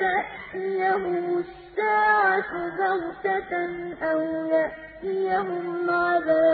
تَأْتِيَهُمُ السَّاعَةُ بَغْتَةً أَوْ يَأْتِيَهُمْ عَذَابُ عَقِيمٍ